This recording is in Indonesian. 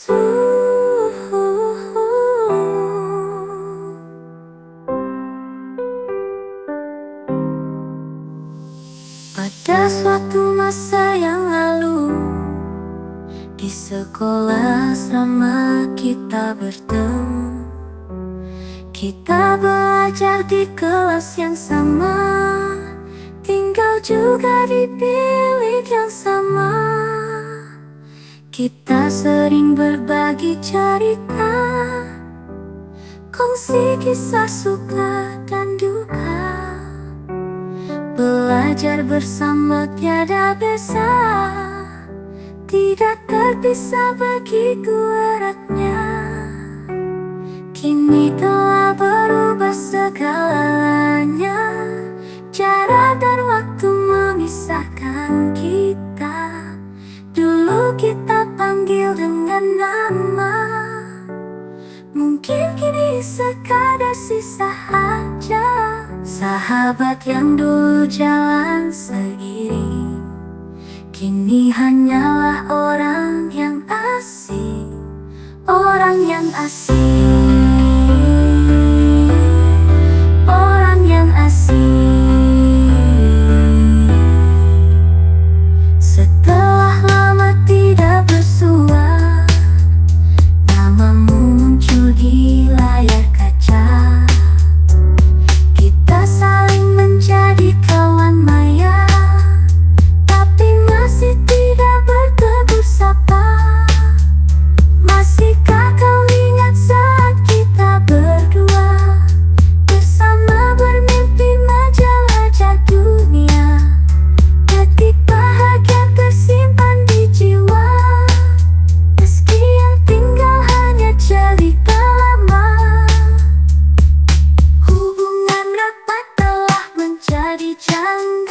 Pada suatu masa yang lalu Di sekolah sama kita bertemu. Kita belajar di kelas yang sama Tinggal juga di bilik yang sama. Kita sering berbagi cerita Kongsi kisah suka dan duka. Belajar bersama tiada besar tidak terpisah bagiku eratnya. Kini telah berubah segala panggil dengan nama. Mungkin kini sekadar sisa saja Sahabat yang dulu jalan seiring Kini hanyalah orang yang asing. Orang yang asing. 真。